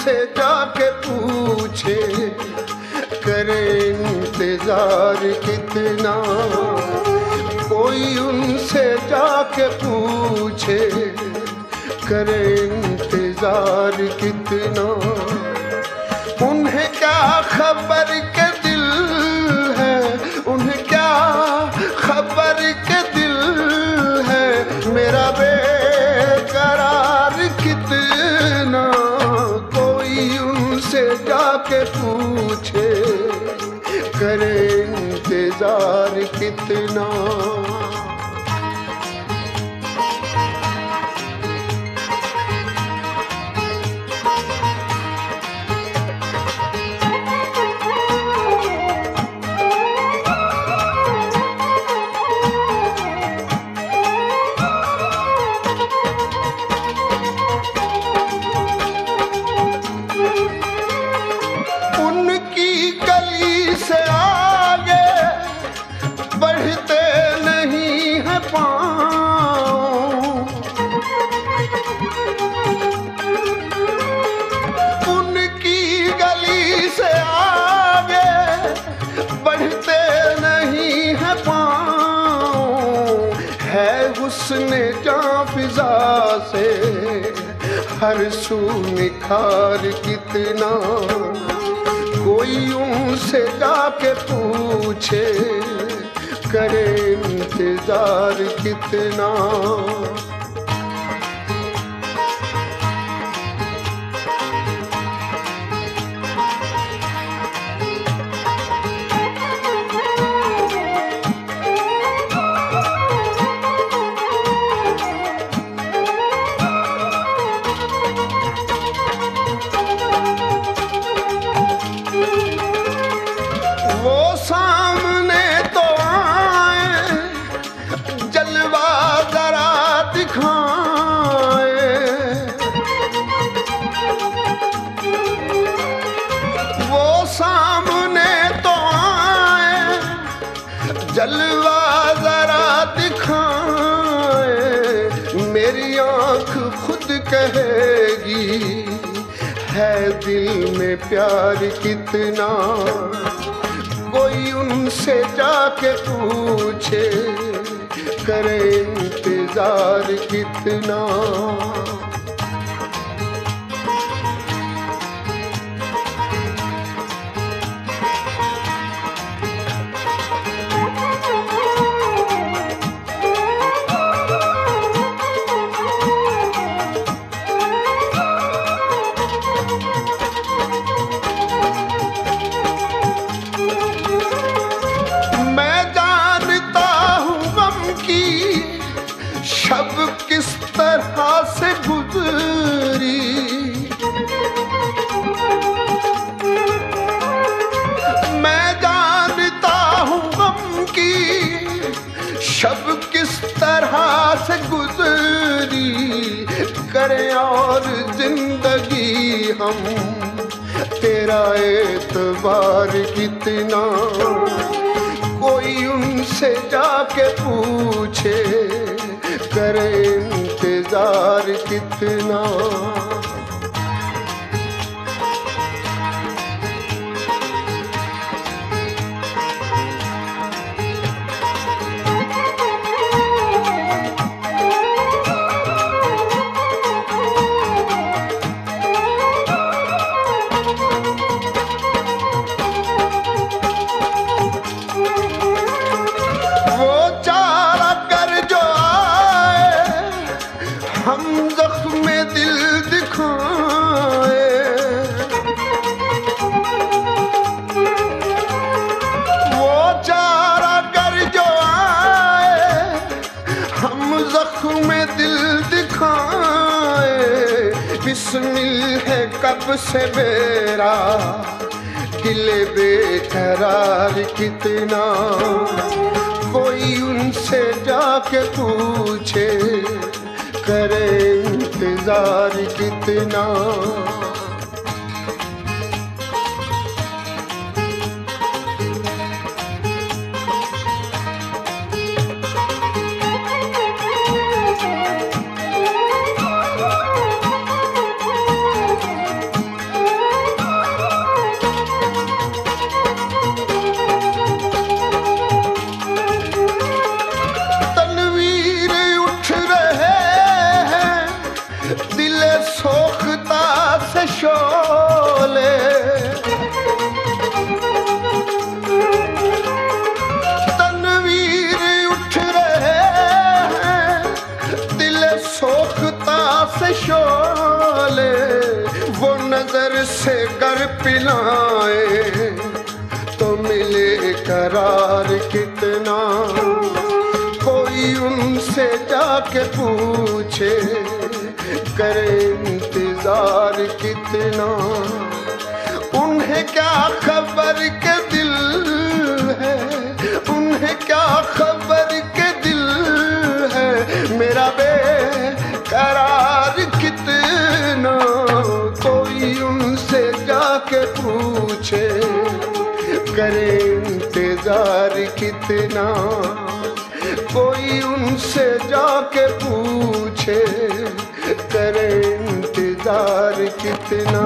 से जाके पूछे, करे इंतज़ार कितना? कोई उनसे जाके पूछे, करे इंतज़ार कितना? उन्हें क्या खबर के कितना। उनकी गली से आगे हर सू निखार कितना। कोई उनसे जाके पूछे करे इंतज़ार कितना। प्यार कितना? कोई उनसे जाके पूछे करे इंतज़ार कितना? शब किस तरह से गुजरी? मैं जानता हूँ गम की शब किस तरह से गुजरी। करें और ज़िंदगी हम, तेरा एतबार कितना। कोई उनसे जाके पूछे करे इंतज़ार कितना बिस्मिल है कब से मेरा? दिल बेकरार कितना? कोई उनसे जाके पूछे, करे इंतज़ार कितना? नज़र से कर पिलाए तो मिले करार कितना। कोई उनसे जाके पूछे, करे इंतज़ार कितना। उन्हें क्या खबर के दिल है? उन्हें क्या खबर पूछे करे इंतज़ार कितना? कोई उनसे जाके पूछे करे इंतज़ार कितना?